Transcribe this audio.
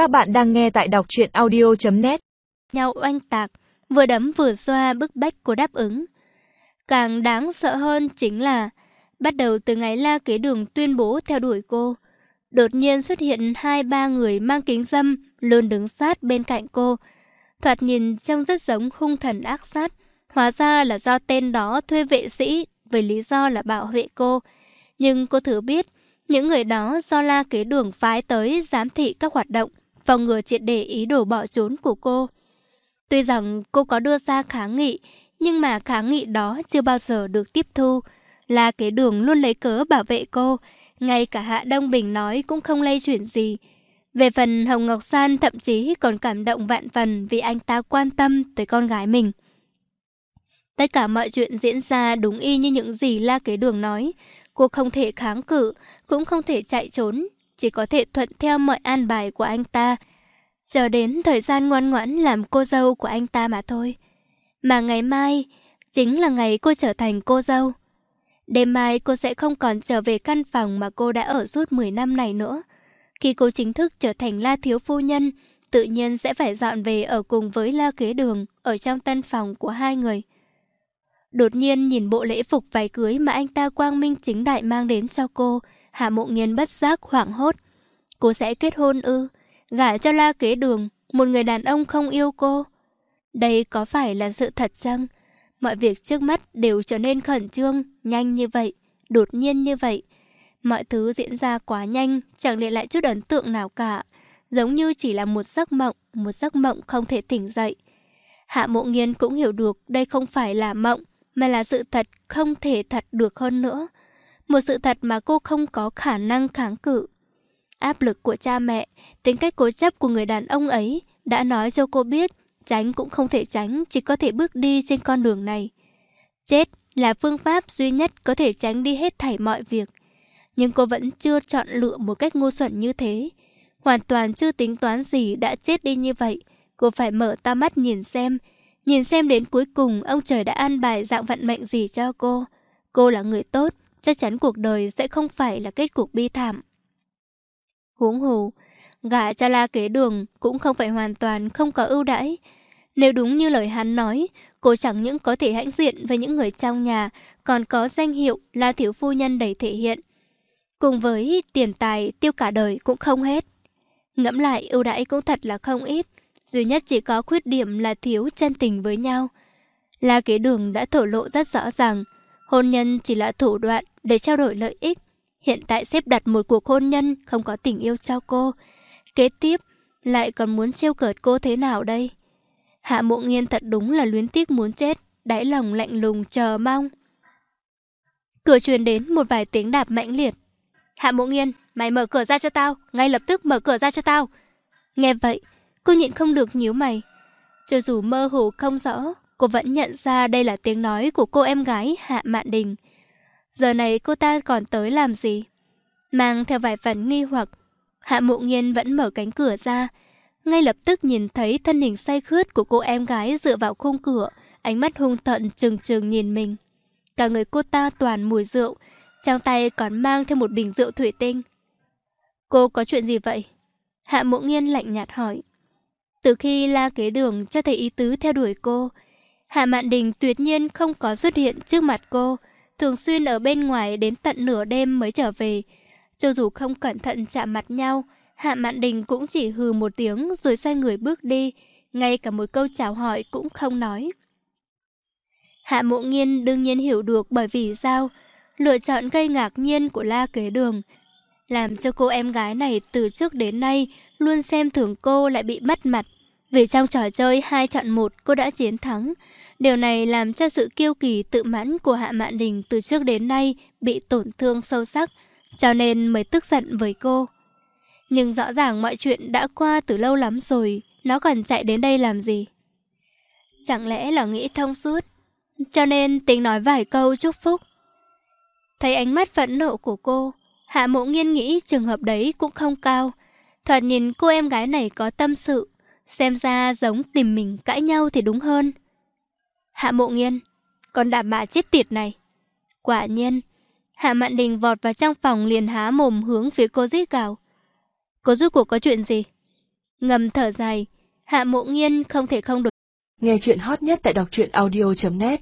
Các bạn đang nghe tại đọc truyện audio.net Nhau oanh tạc, vừa đấm vừa xoa bức bách của đáp ứng. Càng đáng sợ hơn chính là bắt đầu từ ngày la kế đường tuyên bố theo đuổi cô. Đột nhiên xuất hiện hai ba người mang kính dâm luôn đứng sát bên cạnh cô. Thoạt nhìn trông rất giống hung thần ác sát. Hóa ra là do tên đó thuê vệ sĩ với lý do là bảo vệ cô. Nhưng cô thử biết, những người đó do la kế đường phái tới giám thị các hoạt động, phòng ngừa triệt để ý đồ bỏ trốn của cô. Tuy rằng cô có đưa ra kháng nghị, nhưng mà kháng nghị đó chưa bao giờ được tiếp thu. La kế đường luôn lấy cớ bảo vệ cô, ngay cả Hạ Đông Bình nói cũng không lây chuyển gì. Về phần Hồng Ngọc San thậm chí còn cảm động vạn phần vì anh ta quan tâm tới con gái mình. Tất cả mọi chuyện diễn ra đúng y như những gì La Kế Đường nói. Cô không thể kháng cự, cũng không thể chạy trốn, chỉ có thể thuận theo mọi an bài của anh ta. Chờ đến thời gian ngoan ngoãn làm cô dâu của anh ta mà thôi. Mà ngày mai chính là ngày cô trở thành cô dâu. Đêm mai cô sẽ không còn trở về căn phòng mà cô đã ở suốt 10 năm này nữa. Khi cô chính thức trở thành La Thiếu Phu Nhân, tự nhiên sẽ phải dọn về ở cùng với La Kế Đường ở trong tân phòng của hai người. Đột nhiên nhìn bộ lễ phục váy cưới mà anh ta quang minh chính đại mang đến cho cô, Hạ Mộ Nghiên bất giác hoảng hốt. Cô sẽ kết hôn ư? Gả cho La Kế Đường, một người đàn ông không yêu cô. Đây có phải là sự thật chăng? Mọi việc trước mắt đều trở nên khẩn trương, nhanh như vậy, đột nhiên như vậy. Mọi thứ diễn ra quá nhanh, chẳng để lại chút ấn tượng nào cả. Giống như chỉ là một giấc mộng, một giấc mộng không thể tỉnh dậy. Hạ mộ nghiên cũng hiểu được đây không phải là mộng, mà là sự thật không thể thật được hơn nữa. Một sự thật mà cô không có khả năng kháng cự. Áp lực của cha mẹ, tính cách cố chấp của người đàn ông ấy đã nói cho cô biết tránh cũng không thể tránh, chỉ có thể bước đi trên con đường này. Chết là phương pháp duy nhất có thể tránh đi hết thảy mọi việc. Nhưng cô vẫn chưa chọn lựa một cách ngu xuẩn như thế. Hoàn toàn chưa tính toán gì đã chết đi như vậy. Cô phải mở ta mắt nhìn xem, nhìn xem đến cuối cùng ông trời đã an bài dạng vận mệnh gì cho cô. Cô là người tốt, chắc chắn cuộc đời sẽ không phải là kết cục bi thảm. Huống hồ, gả cha la kế đường cũng không phải hoàn toàn không có ưu đãi. Nếu đúng như lời hắn nói, cô chẳng những có thể hãnh diện với những người trong nhà, còn có danh hiệu là thiếu phu nhân đầy thể hiện. Cùng với tiền tài tiêu cả đời cũng không hết. Ngẫm lại ưu đãi cũng thật là không ít, duy nhất chỉ có khuyết điểm là thiếu chân tình với nhau. La kế đường đã thổ lộ rất rõ ràng, hôn nhân chỉ là thủ đoạn để trao đổi lợi ích. Hiện tại xếp đặt một cuộc hôn nhân không có tình yêu cho cô. Kế tiếp, lại còn muốn trêu cợt cô thế nào đây? Hạ mộ nghiên thật đúng là luyến tiếc muốn chết, đáy lòng lạnh lùng chờ mong. Cửa truyền đến một vài tiếng đạp mạnh liệt. Hạ mộ nghiên, mày mở cửa ra cho tao, ngay lập tức mở cửa ra cho tao. Nghe vậy, cô nhịn không được nhíu mày. Cho dù mơ hồ không rõ, cô vẫn nhận ra đây là tiếng nói của cô em gái Hạ Mạn Đình. Giờ này cô ta còn tới làm gì? Mang theo vài phần nghi hoặc, Hạ Mộ Nghiên vẫn mở cánh cửa ra, ngay lập tức nhìn thấy thân hình say khướt của cô em gái dựa vào khung cửa, ánh mắt hung tận trừng trừng nhìn mình. Cả người cô ta toàn mùi rượu, trong tay còn mang theo một bình rượu thủy tinh. Cô có chuyện gì vậy? Hạ Mộ Nghiên lạnh nhạt hỏi. Từ khi la kế đường cho thấy ý tứ theo đuổi cô, Hạ Mạn Đình tuyệt nhiên không có xuất hiện trước mặt cô, thường xuyên ở bên ngoài đến tận nửa đêm mới trở về. Cho dù không cẩn thận chạm mặt nhau, Hạ Mạn Đình cũng chỉ hừ một tiếng rồi xoay người bước đi, ngay cả một câu chào hỏi cũng không nói. Hạ Mộ Nghiên đương nhiên hiểu được bởi vì sao lựa chọn gây ngạc nhiên của La Kế Đường, làm cho cô em gái này từ trước đến nay luôn xem thường cô lại bị mất mặt. Vì trong trò chơi hai chọn một cô đã chiến thắng, điều này làm cho sự kiêu kỳ tự mãn của Hạ Mạn Đình từ trước đến nay bị tổn thương sâu sắc, cho nên mới tức giận với cô. Nhưng rõ ràng mọi chuyện đã qua từ lâu lắm rồi, nó còn chạy đến đây làm gì? Chẳng lẽ là nghĩ thông suốt, cho nên tính nói vài câu chúc phúc. Thấy ánh mắt phẫn nộ của cô, Hạ Mộ Nghiên nghĩ trường hợp đấy cũng không cao. Thoạt nhìn cô em gái này có tâm sự, xem ra giống tìm mình cãi nhau thì đúng hơn. Hạ Mộ Nghiên, con đạp mạ chết tiệt này. Quả nhiên, Hạ Mạn Đình vọt vào trong phòng liền há mồm hướng phía cô giết gào. Cô rút cuộc có chuyện gì? Ngầm thở dài, Hạ Mộ Nghiên không thể không đổi. Nghe chuyện hot nhất tại đọc truyện audio.net